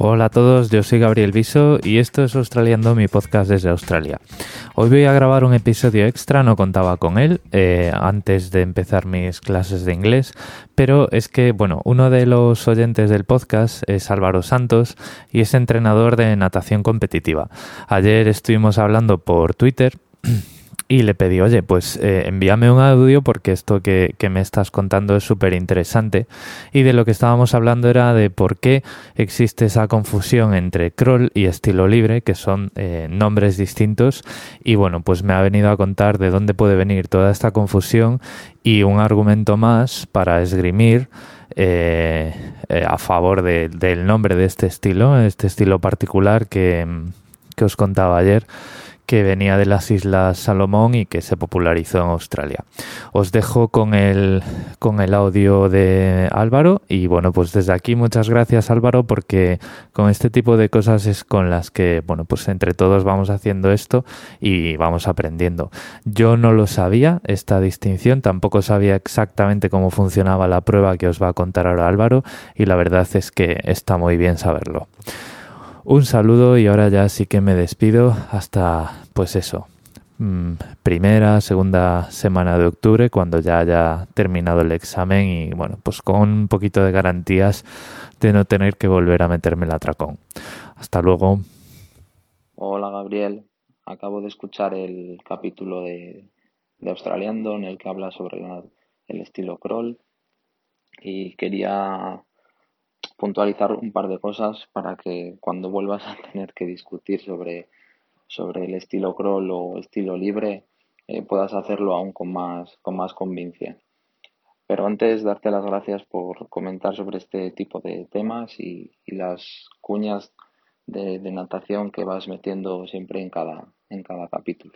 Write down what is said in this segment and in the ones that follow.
Hola a todos, yo soy Gabriel Viso y esto es Australiando, mi podcast desde Australia. Hoy voy a grabar un episodio extra, no contaba con él eh, antes de empezar mis clases de inglés, pero es que, bueno, uno de los oyentes del podcast es Álvaro Santos y es entrenador de natación competitiva. Ayer estuvimos hablando por Twitter y le pedí, oye, pues eh, envíame un audio porque esto que, me estás contando es súper interesante. Y de lo que estábamos hablando era de por qué existe esa confusión entre crawl y estilo libre, que son eh, nombres distintos. Y bueno, pues me ha venido a contar de dónde puede venir toda esta confusión y un argumento más para esgrimir. Eh, a favor del nombre de este estilo, este estilo particular que, que os contaba ayer que venía de las Islas Salomón y que se popularizó en Australia. Os dejo con el, con el audio de Álvaro y bueno, pues desde aquí muchas gracias Álvaro porque con este tipo de cosas es con las que, bueno, pues entre todos vamos haciendo esto y vamos aprendiendo. Yo no lo sabía, esta distinción, tampoco sabía exactamente cómo funcionaba la prueba que os va a contar ahora Álvaro y la verdad es que está muy bien saberlo. Un saludo y ahora ya sí que me despido hasta, pues eso, mm, primera, segunda semana de octubre, cuando ya haya terminado el examen y bueno, pues con un poquito de garantías de no tener que volver a meterme el atracón. Hasta luego. Hola Gabriel, acabo de escuchar el capítulo de, de Australiando en el que habla sobre el estilo crawl y quería puntualizar un par de cosas para que cuando vuelvas a tener que discutir sobre, sobre el estilo crawl o estilo libre eh, puedas hacerlo aún con más, con más convicción. Pero antes, darte las gracias por comentar sobre este tipo de temas y, las cuñas de, natación que vas metiendo siempre en cada, en cada capítulo.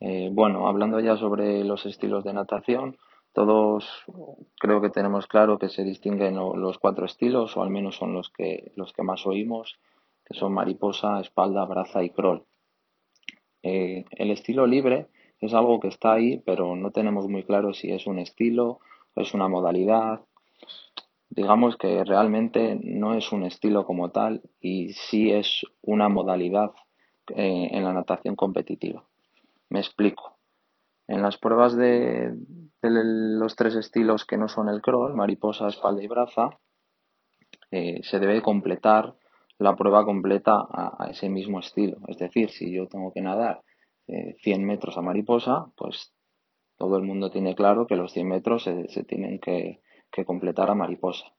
Eh, bueno, hablando ya sobre los estilos de natación, todos creo que tenemos claro que se distinguen los cuatro estilos, o al menos son los que, los que más oímos, que son mariposa, espalda, braza y crawl. Eh, el estilo libre es algo que está ahí, pero no tenemos muy claro si es un estilo o es una modalidad. Digamos que realmente no es un estilo como tal y sí es una modalidad eh, en la natación competitiva. Me explico. En las pruebas de, los tres estilos que no son el crawl, mariposa, espalda y braza, eh, se debe completar la prueba completa a, ese mismo estilo. Es decir, si yo tengo que nadar 100 eh, metros a mariposa, pues todo el mundo tiene claro que los 100 metros se, tienen que, completar a mariposa.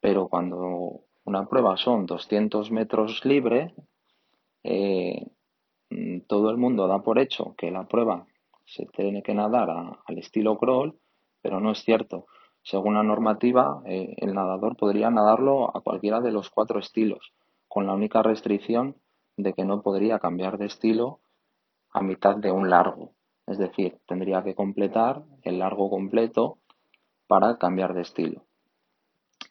Pero cuando una prueba son 200 metros libre, eh, todo el mundo da por hecho que la prueba se tiene que nadar al estilo crawl, pero no es cierto. Según la normativa, eh, el nadador podría nadarlo a cualquiera de los cuatro estilos, con la única restricción de que no podría cambiar de estilo a mitad de un largo. Es decir, tendría que completar el largo completo para cambiar de estilo.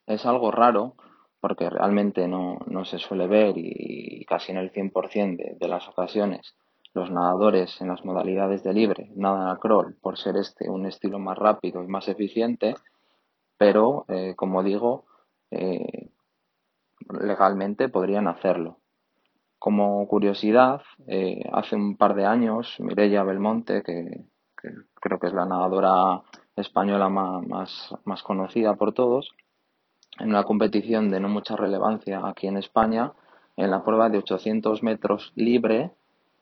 Es algo raro porque realmente no, se suele ver y, casi en el 100% de, de las ocasiones los nadadores en las modalidades de libre nadan a crawl por ser este un estilo más rápido y más eficiente, pero eh, como digo, eh, legalmente podrían hacerlo. Como curiosidad, eh, hace un par de años Mireia Belmonte, que, creo que es la nadadora española más, más conocida por todos, en una competición de no mucha relevancia aquí en España, en la prueba de 800 metros libre,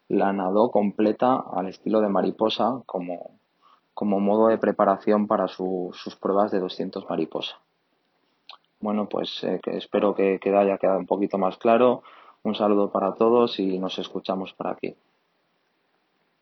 la nadó completa al estilo de mariposa como, como modo de preparación para sus pruebas de 200 mariposa. Bueno, pues eh, espero que, que haya quedado un poquito más claro. Un saludo para todos y nos escuchamos por aquí.